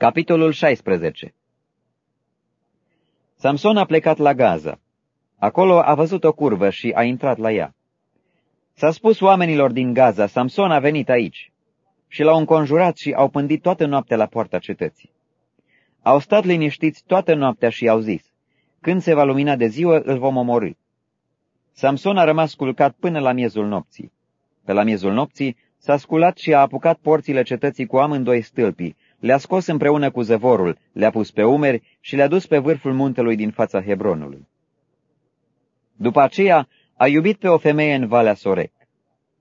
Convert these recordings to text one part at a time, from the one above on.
Capitolul 16 Samson a plecat la Gaza. Acolo a văzut o curvă și a intrat la ea. S-a spus oamenilor din Gaza, Samson a venit aici. Și l-au înconjurat și au pândit toată noaptea la poarta cetății. Au stat liniștiți toată noaptea și i-au zis, când se va lumina de ziua, îl vom omorâ. Samson a rămas culcat până la miezul nopții. Pe la miezul nopții s-a sculat și a apucat porțile cetății cu amândoi stâlpii, le-a scos împreună cu zăvorul, le-a pus pe umeri și le-a dus pe vârful muntelui din fața Hebronului. După aceea a iubit pe o femeie în Valea Sorec.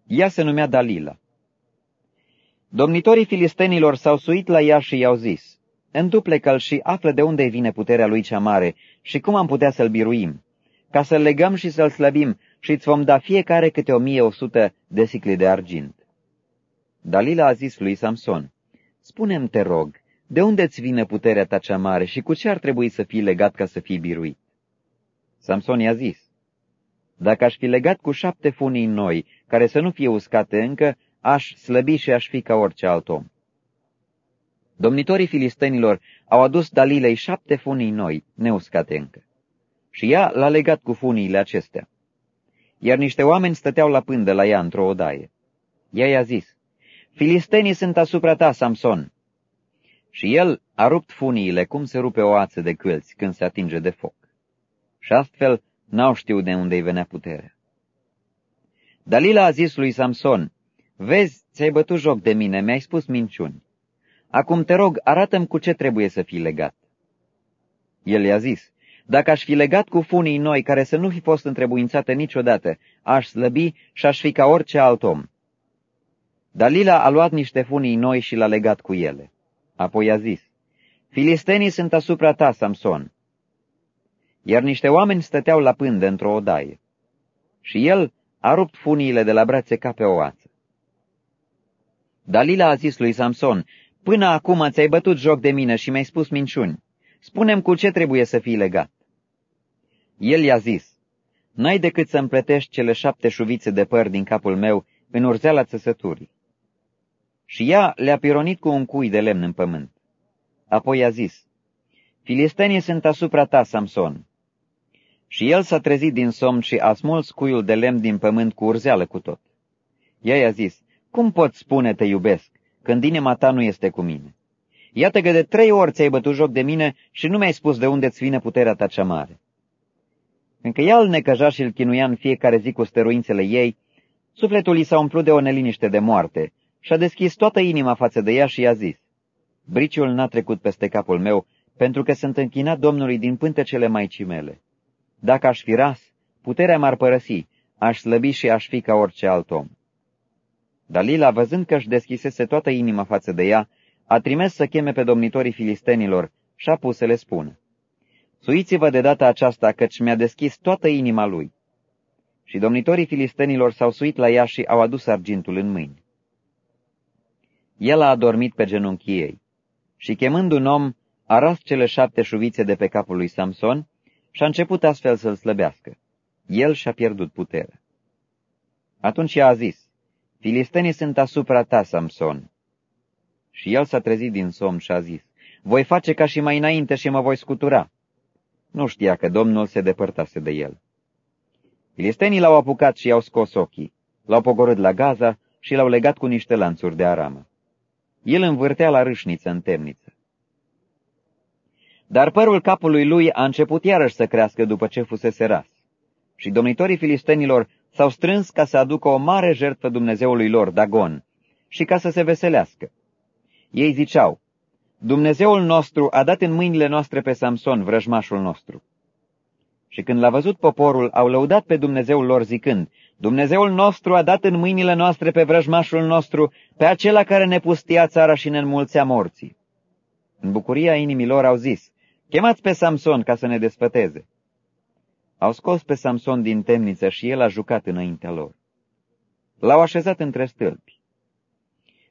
Ea se numea Dalila. Domnitorii filistenilor s-au suit la ea și i-au zis, Întuplecă-l și află de unde vine puterea lui cea mare și cum am putea să-l biruim, ca să-l legăm și să-l slăbim și îți vom da fiecare câte o mie o sută de sicli de argint. Dalila a zis lui Samson, Spune-mi, te rog, de unde îți vine puterea ta cea mare și cu ce ar trebui să fii legat ca să fii biruit? Samson i-a zis, Dacă aș fi legat cu șapte funii noi, care să nu fie uscate încă, aș slăbi și aș fi ca orice alt om. Domnitorii filistenilor au adus Dalilei șapte funii noi, neuscate încă. Și ea l-a legat cu funiile acestea. Iar niște oameni stăteau la pândă la ea într-o odaie. Ea i-a zis, Filistenii sunt asupra ta, Samson. Și el a rupt funiile cum se rupe o ață de câlți când se atinge de foc. Și astfel n-au știut de unde-i venea puterea. Dalila a zis lui Samson, Vezi, ți-ai bătut joc de mine, mi-ai spus minciuni. Acum te rog, arată-mi cu ce trebuie să fii legat. El i-a zis, dacă aș fi legat cu funii noi care să nu fi fost întrebuințate niciodată, aș slăbi și aș fi ca orice alt om. Dalila a luat niște funii noi și l-a legat cu ele. Apoi a zis, Filistenii sunt asupra ta, Samson. Iar niște oameni stăteau la pândă într-o odaie. Și el a rupt funiile de la brațe ca pe o ață. Dalila a zis lui Samson, Până acum ți-ai bătut joc de mine și mi-ai spus minciuni. Spunem cu ce trebuie să fii legat. El i-a zis, N-ai decât să împletești cele șapte șuvițe de păr din capul meu în urzeala țăsăturii. Și ea le-a pironit cu un cui de lemn în pământ. Apoi a zis, Filistenii sunt asupra ta, Samson. Și el s-a trezit din somn și a smuls cuiul de lemn din pământ cu urzeală cu tot. Ea i-a zis, Cum poți spune te iubesc, când inima ta nu este cu mine? Iată că de trei ori ți-ai bătut joc de mine și nu mi-ai spus de unde-ți vine puterea ta cea mare. Încă ea îl necăja și îl chinuia în fiecare zi cu stăruințele ei, sufletul i s-a umplut de o neliniște de moarte și-a deschis toată inima față de ea și i-a zis, Briciul n-a trecut peste capul meu, pentru că sunt închinat Domnului din pântecele maicii mele. Dacă aș fi ras, puterea m-ar părăsi, aș slăbi și aș fi ca orice alt om. Dalila, văzând că își deschisese toată inima față de ea, a trimis să cheme pe domnitorii filistenilor și a pus să le spună. Suiți-vă de data aceasta, căci mi-a deschis toată inima lui. Și domnitorii filistenilor s-au suit la ea și au adus argintul în mâini. El a adormit pe genunchii ei și, chemând un om, a ras cele șapte șuvițe de pe capul lui Samson și a început astfel să-l slăbească. El și-a pierdut puterea. Atunci a zis, Filistenii sunt asupra ta, Samson. Și el s-a trezit din somn și a zis, Voi face ca și mai înainte și mă voi scutura. Nu știa că Domnul se depărtase de el. Filistenii l-au apucat și i-au scos ochii, l-au pogorât la Gaza și l-au legat cu niște lanțuri de aramă. El învârtea la râșniță în temniță. Dar părul capului lui a început iarăși să crească după ce fusese ras. Și domnitorii filistenilor s-au strâns ca să aducă o mare jertfă Dumnezeului lor, Dagon, și ca să se veselească. Ei ziceau, Dumnezeul nostru a dat în mâinile noastre pe Samson, vrăjmașul nostru. Și când l-a văzut poporul, au lăudat pe Dumnezeul lor zicând, Dumnezeul nostru a dat în mâinile noastre pe vrăjmașul nostru, pe acela care ne pustia țara și ne înmulțea morții. În bucuria inimilor au zis, chemați pe Samson ca să ne desfăteze. Au scos pe Samson din temniță și el a jucat înaintea lor. L-au așezat între stâlpi.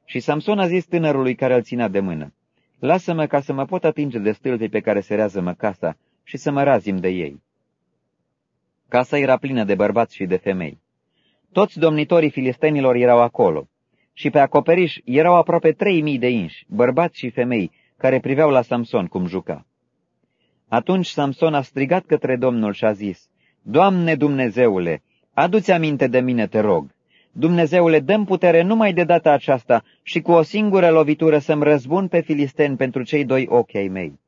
Și Samson a zis tânărului care îl ținea de mână, Lasă-mă ca să mă pot atinge de stâlpii pe care se rează-mă casa și să mă razim de ei. Casa era plină de bărbați și de femei. Toți domnitorii filistenilor erau acolo și pe acoperiș erau aproape trei mii de inși, bărbați și femei, care priveau la Samson cum juca. Atunci Samson a strigat către Domnul și a zis, Doamne Dumnezeule, adu-ți aminte de mine, te rog. Dumnezeule, dăm putere numai de data aceasta și cu o singură lovitură să-mi răzbun pe filisteni pentru cei doi ochi ai mei.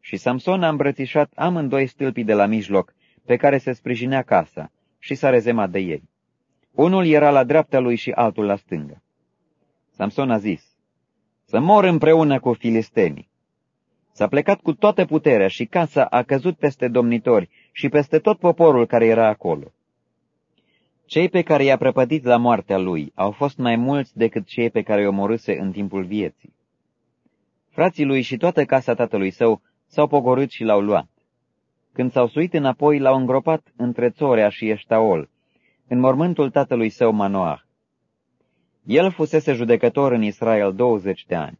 Și Samson a îmbrățișat amândoi stâlpii de la mijloc, pe care se sprijinea casa, și s-a rezemat de ei. Unul era la dreapta lui și altul la stângă. Samson a zis, să mor împreună cu filistenii. S-a plecat cu toată puterea și casa a căzut peste domnitori și peste tot poporul care era acolo. Cei pe care i-a prăpădit la moartea lui au fost mai mulți decât cei pe care i-o omorâse în timpul vieții. Frații lui și toată casa tatălui său s-au pogorât și l-au luat. Când s-au suit înapoi, l-au îngropat între Țorea și Eștaol, în mormântul tatălui său Manoah. El fusese judecător în Israel 20 de ani.